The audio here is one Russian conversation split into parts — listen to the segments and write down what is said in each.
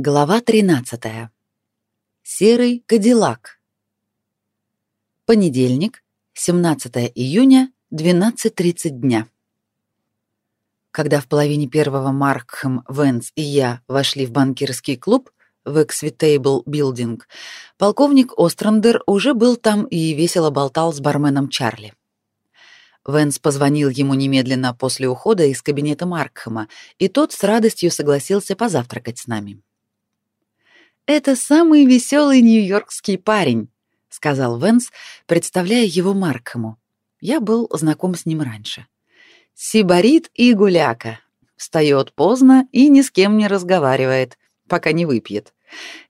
Глава 13. Серый кадиллак. Понедельник, 17 июня, 12.30 дня. Когда в половине первого Маркхэм, Венс и я вошли в банкирский клуб в Эксвитейбл Билдинг, полковник Острандер уже был там и весело болтал с барменом Чарли. Венс позвонил ему немедленно после ухода из кабинета Маркхэма, и тот с радостью согласился позавтракать с нами. «Это самый веселый нью-йоркский парень», — сказал Венс, представляя его Маркхэму. Я был знаком с ним раньше. «Сибарит и гуляка. Встает поздно и ни с кем не разговаривает, пока не выпьет.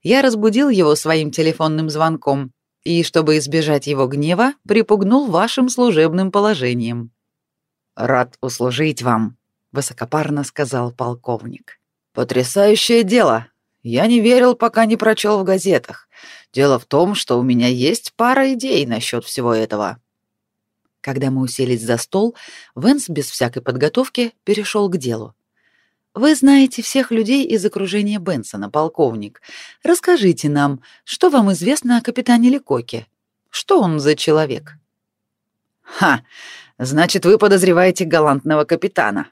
Я разбудил его своим телефонным звонком и, чтобы избежать его гнева, припугнул вашим служебным положением». «Рад услужить вам», — высокопарно сказал полковник. «Потрясающее дело. Я не верил, пока не прочел в газетах. Дело в том, что у меня есть пара идей насчет всего этого. Когда мы уселись за стол, Венс без всякой подготовки перешел к делу. Вы знаете всех людей из окружения Бенсона, полковник. Расскажите нам, что вам известно о капитане Лекоке? Что он за человек? Ха, значит, вы подозреваете галантного капитана,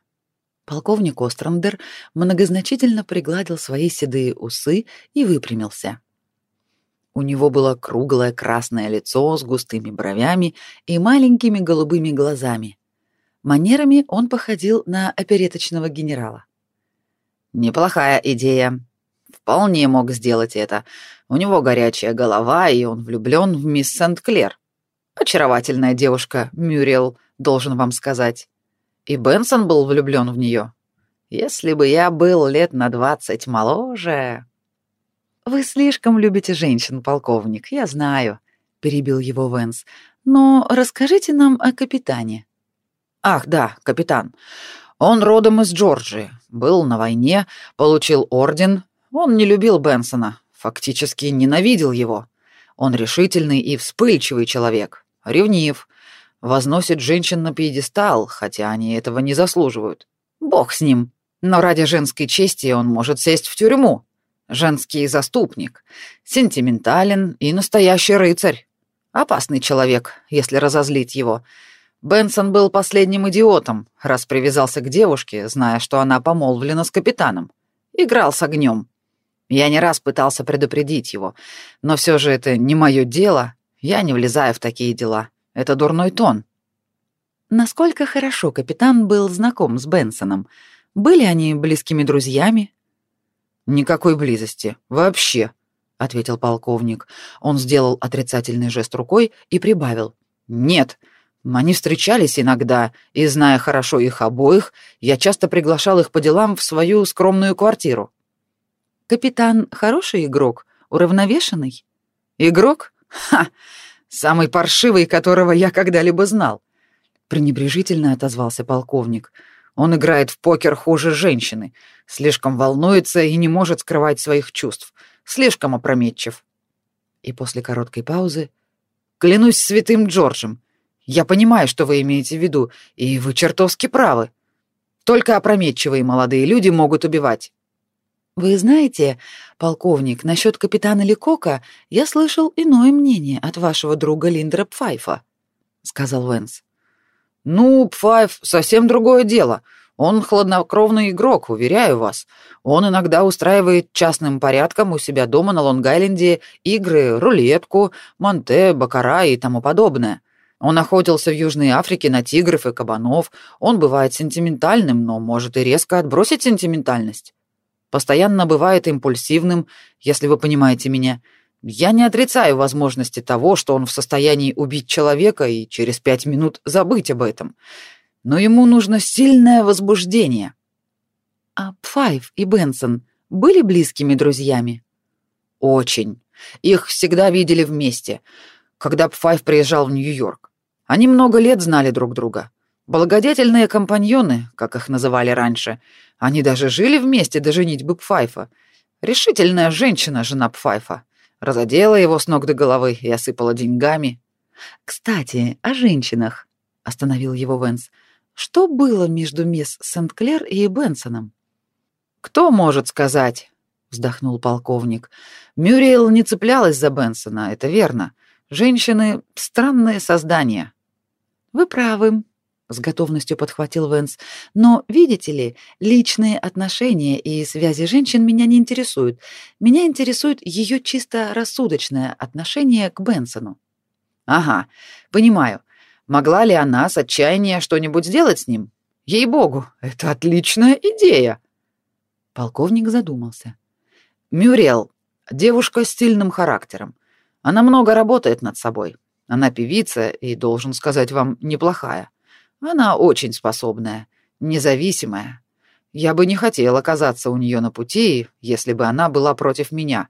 Полковник Острандер многозначительно пригладил свои седые усы и выпрямился. У него было круглое красное лицо с густыми бровями и маленькими голубыми глазами. Манерами он походил на опереточного генерала. «Неплохая идея. Вполне мог сделать это. У него горячая голова, и он влюблен в мисс Сент-Клер. Очаровательная девушка, Мюрриел, должен вам сказать. И Бенсон был влюблен в нее. Если бы я был лет на двадцать моложе... Вы слишком любите женщин, полковник, я знаю, перебил его Венс. Но расскажите нам о капитане. Ах, да, капитан. Он родом из Джорджии, был на войне, получил орден. Он не любил Бенсона, фактически ненавидел его. Он решительный и вспыльчивый человек, ревнив, возносит женщин на пьедестал, хотя они этого не заслуживают. Бог с ним. Но ради женской чести он может сесть в тюрьму. Женский заступник, сентиментален и настоящий рыцарь. Опасный человек, если разозлить его. Бенсон был последним идиотом, раз привязался к девушке, зная, что она помолвлена с капитаном. Играл с огнем. Я не раз пытался предупредить его, но все же это не мое дело, я не влезаю в такие дела. Это дурной тон. Насколько хорошо капитан был знаком с Бенсоном? Были они близкими друзьями? Никакой близости. Вообще, ответил полковник. Он сделал отрицательный жест рукой и прибавил: "Нет, они встречались иногда, и зная хорошо их обоих, я часто приглашал их по делам в свою скромную квартиру. Капитан хороший игрок, уравновешенный. Игрок? Ха! Самый паршивый, которого я когда-либо знал. Пренебрежительно отозвался полковник. Он играет в покер хуже женщины, слишком волнуется и не может скрывать своих чувств, слишком опрометчив. И после короткой паузы клянусь святым Джорджем, я понимаю, что вы имеете в виду, и вы чертовски правы. Только опрометчивые молодые люди могут убивать. Вы знаете, полковник, насчет капитана Ликока я слышал иное мнение от вашего друга Линдера Пфайфа, сказал Венс. Ну, Пфайф совсем другое дело. Он хладнокровный игрок, уверяю вас. Он иногда устраивает частным порядком у себя дома на Лонг-Айленде игры, рулетку, монте, бакара и тому подобное. Он охотился в Южной Африке на тигров и кабанов. Он бывает сентиментальным, но может и резко отбросить сентиментальность. Постоянно бывает импульсивным, если вы понимаете меня. Я не отрицаю возможности того, что он в состоянии убить человека и через пять минут забыть об этом. Но ему нужно сильное возбуждение. А Пфайв и Бенсон были близкими друзьями? Очень. Их всегда видели вместе, когда Пфайв приезжал в Нью-Йорк. Они много лет знали друг друга. Благодетельные компаньоны, как их называли раньше, они даже жили вместе до женитьбы Пфайфа. Решительная женщина, жена Пфайфа. Разодела его с ног до головы и осыпала деньгами. «Кстати, о женщинах», — остановил его Венс. «Что было между мисс Сент-Клер и Бенсоном?» «Кто может сказать? вздохнул полковник. Мюриэл не цеплялась за Бенсона, это верно. Женщины — странные создания. Вы правы, с готовностью подхватил Венс. Но, видите ли, личные отношения и связи женщин меня не интересуют. Меня интересует ее чисто рассудочное отношение к Бенсону. Ага, понимаю. Могла ли она с отчаяния что-нибудь сделать с ним? Ей-богу, это отличная идея. Полковник задумался. Мюрел, девушка с сильным характером. Она много работает над собой. Она певица и, должен сказать вам, неплохая. Она очень способная, независимая. Я бы не хотел оказаться у нее на пути, если бы она была против меня.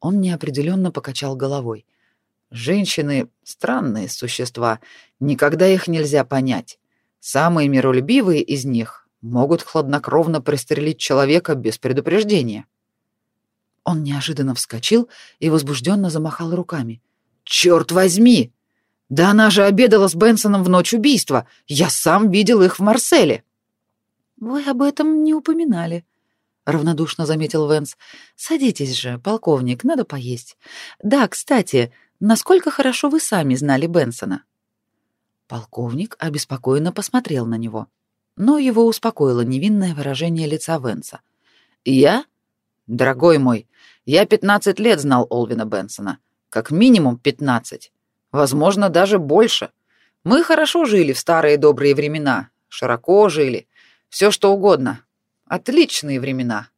Он неопределенно покачал головой. Женщины — странные существа, никогда их нельзя понять. Самые миролюбивые из них могут хладнокровно пристрелить человека без предупреждения. Он неожиданно вскочил и возбужденно замахал руками. «Черт возьми! Да она же обедала с Бенсоном в ночь убийства. Я сам видел их в Марселе. Вы об этом не упоминали, равнодушно заметил Венс. Садитесь же, полковник, надо поесть. Да, кстати, насколько хорошо вы сами знали Бенсона? Полковник обеспокоенно посмотрел на него, но его успокоило невинное выражение лица Венса. Я, дорогой мой, я 15 лет знал Олвина Бенсона, как минимум 15. Возможно, даже больше. Мы хорошо жили в старые добрые времена, широко жили, все что угодно. Отличные времена.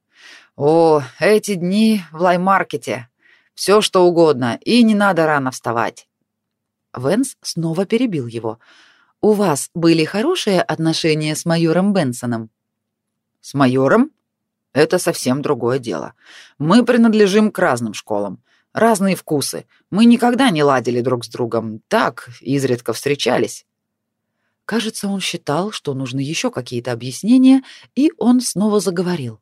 О, эти дни в лаймаркете. Все что угодно, и не надо рано вставать. Венс снова перебил его. У вас были хорошие отношения с майором Бенсоном? С майором? Это совсем другое дело. Мы принадлежим к разным школам. Разные вкусы. Мы никогда не ладили друг с другом. Так, изредка встречались. Кажется, он считал, что нужны еще какие-то объяснения, и он снова заговорил.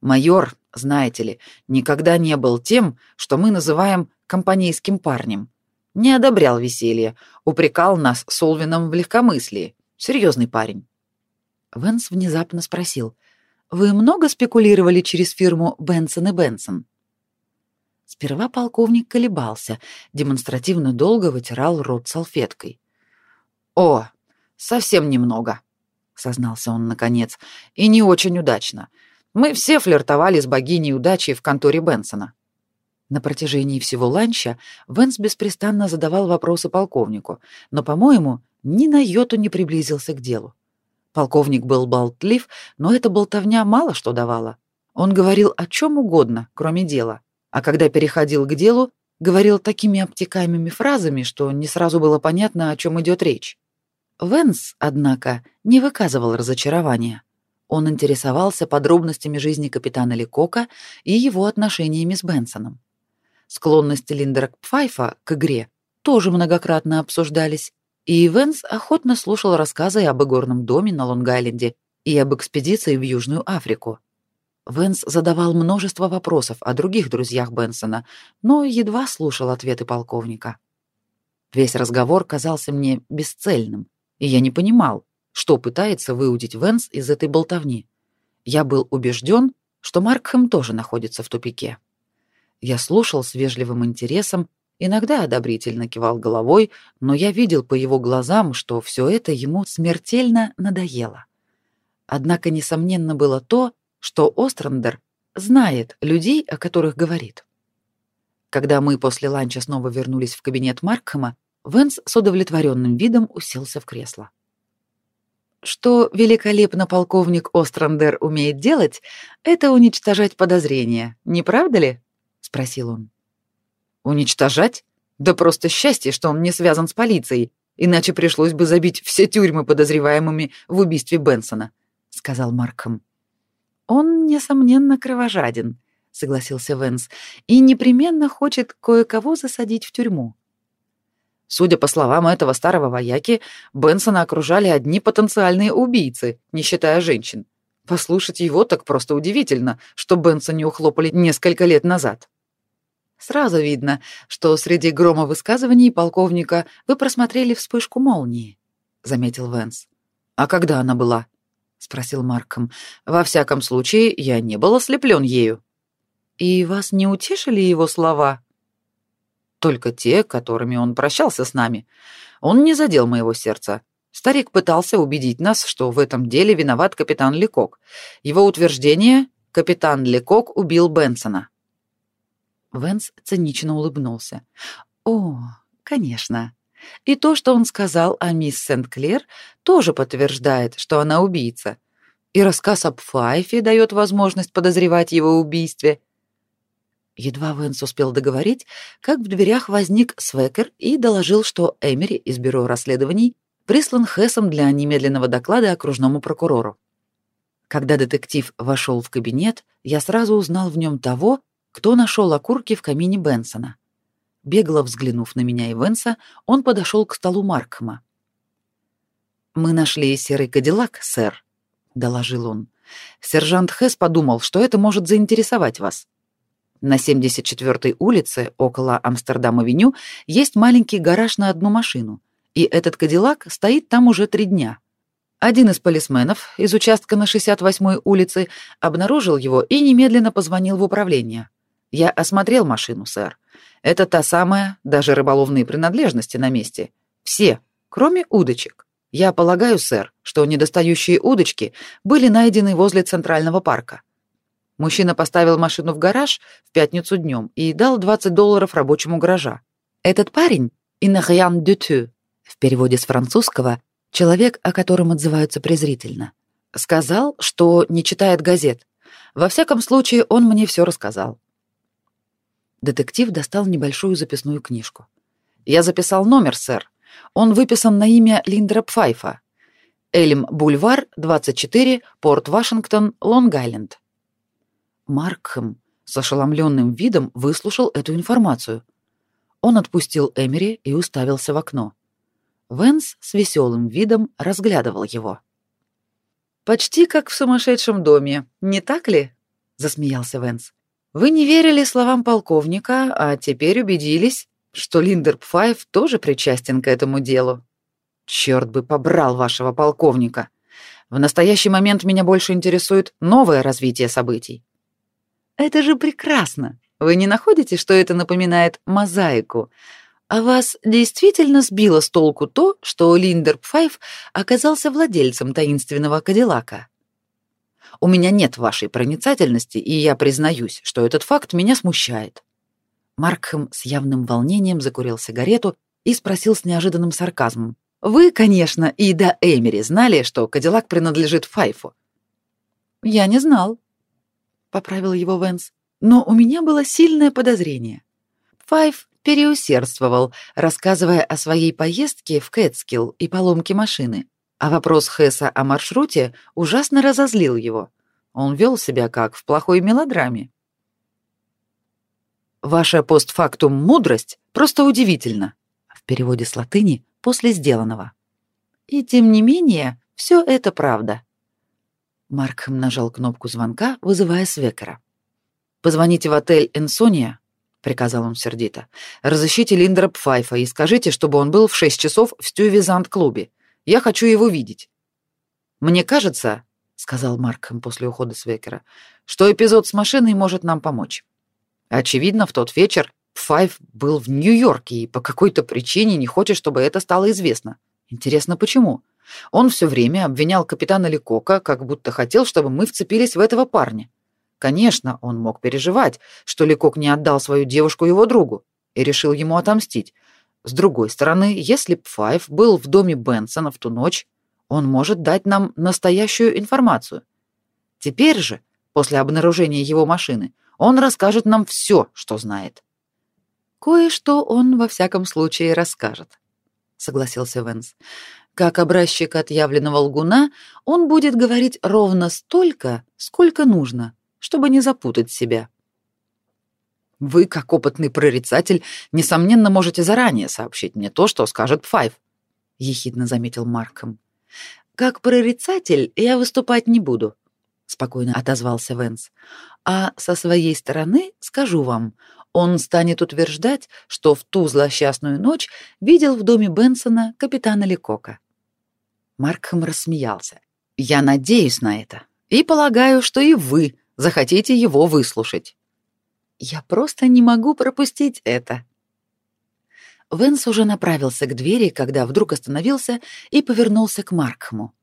Майор, знаете ли, никогда не был тем, что мы называем компанейским парнем. Не одобрял веселье, упрекал нас с Олвином в легкомыслии. Серьезный парень. Венс внезапно спросил: "Вы много спекулировали через фирму Бенсон и Бенсон?" Сперва полковник колебался, демонстративно долго вытирал рот салфеткой. «О, совсем немного», — сознался он наконец, — «и не очень удачно. Мы все флиртовали с богиней удачи в конторе Бенсона». На протяжении всего ланча Венс беспрестанно задавал вопросы полковнику, но, по-моему, ни на йоту не приблизился к делу. Полковник был болтлив, но эта болтовня мало что давала. Он говорил о чем угодно, кроме дела а когда переходил к делу, говорил такими обтекаемыми фразами, что не сразу было понятно, о чем идет речь. Венс, однако, не выказывал разочарования. Он интересовался подробностями жизни капитана Лекока и его отношениями с Бенсоном. Склонности Линдера Пфайфа к игре тоже многократно обсуждались, и Венс охотно слушал рассказы об игорном доме на Лонг-Айленде и об экспедиции в Южную Африку. Венс задавал множество вопросов о других друзьях Бенсона, но едва слушал ответы полковника. Весь разговор казался мне бесцельным, и я не понимал, что пытается выудить Венс из этой болтовни. Я был убежден, что Маркхэм тоже находится в тупике. Я слушал с вежливым интересом, иногда одобрительно кивал головой, но я видел по его глазам, что все это ему смертельно надоело. Однако несомненно было то, что Острандер знает людей, о которых говорит. Когда мы после ланча снова вернулись в кабинет Маркхэма, Венс с удовлетворенным видом уселся в кресло. Что великолепно полковник Острандер умеет делать, это уничтожать подозрения, не правда ли? спросил он. Уничтожать? Да просто счастье, что он не связан с полицией, иначе пришлось бы забить все тюрьмы подозреваемыми в убийстве Бенсона, сказал Маркхэм. Он, несомненно, кровожаден, согласился Венс, и непременно хочет кое-кого засадить в тюрьму. Судя по словам этого старого вояки, Бенсона окружали одни потенциальные убийцы, не считая женщин. Послушать его так просто удивительно, что Бенсона не ухлопали несколько лет назад. Сразу видно, что среди грома высказываний полковника вы просмотрели вспышку молнии, заметил Венс. А когда она была? Спросил Марком. Во всяком случае, я не был ослеплен ею. И вас не утешили его слова? Только те, которыми он прощался с нами. Он не задел моего сердца. Старик пытался убедить нас, что в этом деле виноват капитан Лекок. Его утверждение — капитан Лекок убил Бенсона. Венс цинично улыбнулся. «О, конечно. И то, что он сказал о мисс Сент-Клер, тоже подтверждает, что она убийца. И рассказ об Файфе дает возможность подозревать его убийстве». Едва Венс успел договорить, как в дверях возник Свекер и доложил, что Эмери из бюро расследований прислан Хессом для немедленного доклада окружному прокурору. Когда детектив вошел в кабинет, я сразу узнал в нем того, кто нашел окурки в камине Бенсона. Бегло взглянув на меня и Венса, он подошел к столу Маркхема. «Мы нашли серый кадиллак, сэр», — доложил он. «Сержант Хесс подумал, что это может заинтересовать вас. На 74-й улице, около Амстердам-авеню, есть маленький гараж на одну машину, и этот кадиллак стоит там уже три дня. Один из полисменов из участка на 68-й улице обнаружил его и немедленно позвонил в управление. Я осмотрел машину, сэр. Это та самая, даже рыболовные принадлежности на месте. Все, кроме удочек. Я полагаю, сэр, что недостающие удочки были найдены возле Центрального парка. Мужчина поставил машину в гараж в пятницу днем и дал 20 долларов рабочему гаража. Этот парень, Инахьян Дютю, в переводе с французского «человек, о котором отзываются презрительно», сказал, что не читает газет. Во всяком случае, он мне все рассказал. Детектив достал небольшую записную книжку. «Я записал номер, сэр. Он выписан на имя Линдера Пфайфа. Эльм Бульвар, 24, Порт Вашингтон, Лонг-Айленд». Маркхэм с ошеломленным видом выслушал эту информацию. Он отпустил Эмери и уставился в окно. Венс с веселым видом разглядывал его. «Почти как в сумасшедшем доме, не так ли?» — засмеялся Венс. Вы не верили словам полковника, а теперь убедились, что Линдерп Файв тоже причастен к этому делу. Черт бы побрал вашего полковника. В настоящий момент меня больше интересует новое развитие событий. Это же прекрасно. Вы не находите, что это напоминает мозаику? А вас действительно сбило с толку то, что Линдерп Файв оказался владельцем таинственного Кадиллака? У меня нет вашей проницательности, и я признаюсь, что этот факт меня смущает. Маркхэм с явным волнением закурил сигарету и спросил с неожиданным сарказмом: "Вы, конечно, и до Эмери знали, что Кадиллак принадлежит Файфу?" "Я не знал", поправил его Венс. "Но у меня было сильное подозрение. Файф переусердствовал, рассказывая о своей поездке в Кэтскилл и поломке машины. А вопрос Хесса о маршруте ужасно разозлил его. Он вел себя как в плохой мелодраме. «Ваша постфактум мудрость просто удивительна», в переводе с латыни «после сделанного». И тем не менее, все это правда. Маркхэм нажал кнопку звонка, вызывая Свекера. «Позвоните в отель «Энсония», — приказал он сердито. «Разыщите Линдера Пфайфа и скажите, чтобы он был в шесть часов в Стювизант-клубе. Я хочу его видеть. Мне кажется, сказал Маркхэм после ухода Свекера, что эпизод с машиной может нам помочь. Очевидно, в тот вечер Файв был в Нью-Йорке и по какой-то причине не хочет, чтобы это стало известно. Интересно, почему? Он все время обвинял капитана Ликока, как будто хотел, чтобы мы вцепились в этого парня. Конечно, он мог переживать, что Ликок не отдал свою девушку его другу и решил ему отомстить, с другой стороны, если Пфайф был в доме Бенсона в ту ночь, он может дать нам настоящую информацию. Теперь же, после обнаружения его машины, он расскажет нам все, что знает. Кое-что он во всяком случае расскажет, согласился Венс. Как образчик отъявленного лгуна, он будет говорить ровно столько, сколько нужно, чтобы не запутать себя. Вы, как опытный прорицатель, несомненно можете заранее сообщить мне то, что скажет Файв, ехидно заметил Марком. Как прорицатель я выступать не буду, спокойно отозвался Венс. А со своей стороны скажу вам, он станет утверждать, что в ту злосчастную ночь видел в доме Бенсона капитана Лекока. Маркхэм рассмеялся. Я надеюсь на это и полагаю, что и вы захотите его выслушать. Я просто не могу пропустить это. Венс уже направился к двери, когда вдруг остановился и повернулся к Маркхэму.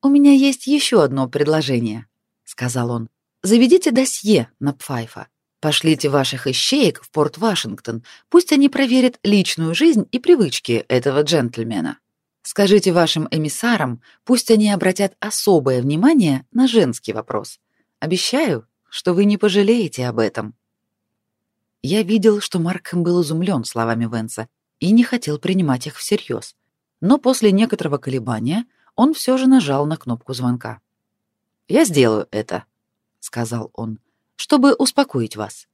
«У меня есть еще одно предложение», — сказал он. «Заведите досье на Пфайфа. Пошлите ваших ищеек в порт Вашингтон. Пусть они проверят личную жизнь и привычки этого джентльмена. Скажите вашим эмиссарам, пусть они обратят особое внимание на женский вопрос. Обещаю, что вы не пожалеете об этом». Я видел, что Маркхэм был изумлен словами Венса и не хотел принимать их всерьез. Но после некоторого колебания он все же нажал на кнопку звонка. «Я сделаю это», — сказал он, — «чтобы успокоить вас.